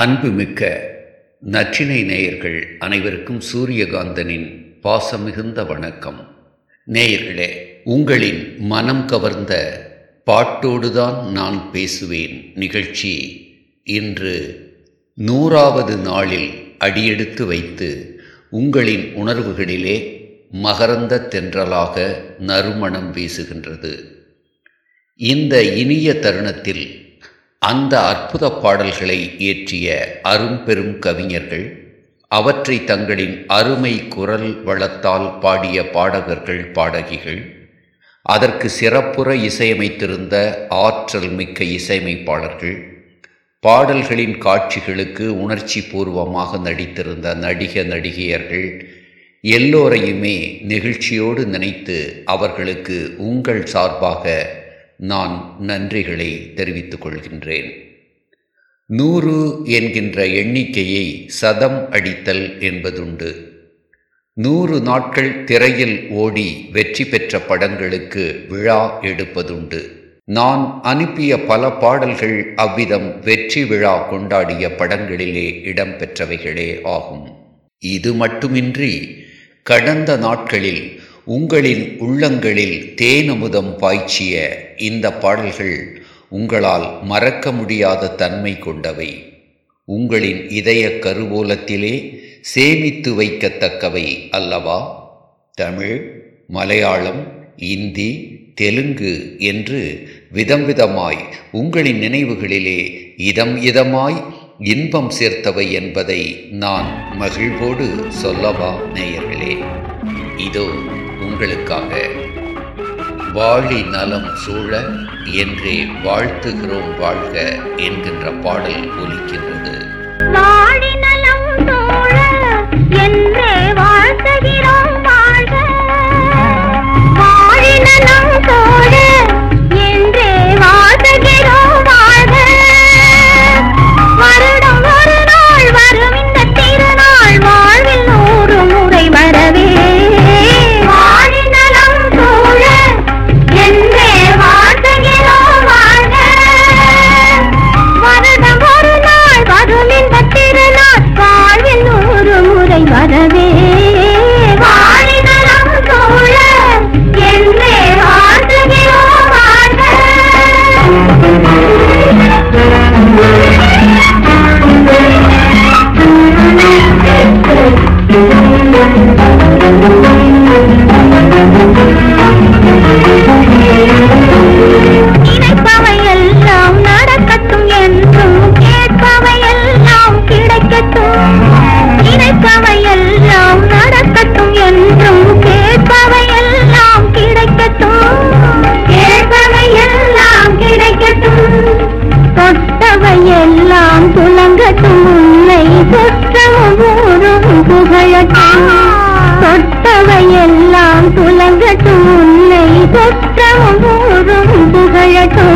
அன்புமிக்க நற்றினை நேயர்கள் அனைவருக்கும் சூரியகாந்தனின் பாசமிகுந்த வணக்கம். நேயர்களே உங்களின் மனம் கவர்ந்த பாட்டோடுதான் நான் பேசுவேன் நிகழ்ச்சி இன்று நூறாவது நாளில் அடியெடுத்து வைத்து உங்களின் உணர்வுகளிலே மகரந்த தென்றலாக நறுமணம் வீசுகின்றது. இந்த இனிய தருணத்தில் அந்த அற்புத பாடல்களை இயற்றிய அரும்பெரும் கவிஞர்கள் அவற்றை தங்களின் அருமை குரல் வளத்தால் பாடிய பாடகர்கள் பாடகிகள் அதற்கு சிறப்புற இசையமைத்திருந்த ஆற்றல் மிக்க இசையமைப்பாளர்கள் பாடல்களின் காட்சிகளுக்கு உணர்ச்சி பூர்வமாக நடித்திருந்த நடிக நடிகையர்கள் எல்லோரையுமே நெகிழ்ச்சியோடு நினைத்து அவர்களுக்கு உங்கள் சார்பாக நான் நன்றிகளை தெரிவித்துக் கொள்கின்றேன். நூறு என்கின்ற எண்ணிக்கையை சதம் அடித்தல் என்பதுண்டு. நூறு நாட்கள் திரையில் ஓடி வெற்றி பெற்ற படங்களுக்கு விழா எடுப்பதுண்டு. நான் அனுப்பிய பல பாடல்கள் அவ்விதம் வெற்றி விழா கொண்டாடிய படங்களிலே இடம்பெற்றவைகளே ஆகும். இது மட்டுமின்றி கடந்த நாட்களில் உங்களின் உள்ளங்களில் தேனமுதம் பாய்ச்சிய இந்த பாடல்கள் உங்களால் மறக்க முடியாத தன்மை கொண்டவை. உங்களின் இதய கருவூலத்திலே சேமித்து வைக்கத்தக்கவை அல்லவா? தமிழ் மலையாளம் இந்தி தெலுங்கு என்று விதம் விதமாய் உங்களின் நினைவுகளிலே இதம் இதமாய் இன்பம் சேர்த்தவை என்பதை நான் மகிழ்வோடு சொல்லவா நேயர்களே? இதோ உங்களுக்காக வாழி நலம் சூழ என்றே வாழ்த்துகிறோம் வாழ்க என்கின்ற பாடல் ஒலிக்கின்றது. எல்லாம் துலங்கட்டும் உன்னை தொற்றவும் ஊரும் புகழட்டும். தொட்டவை எல்லாம் துலங்கட்டும் உன்னை தொற்றவும் ஊரும் புகழட்டும்.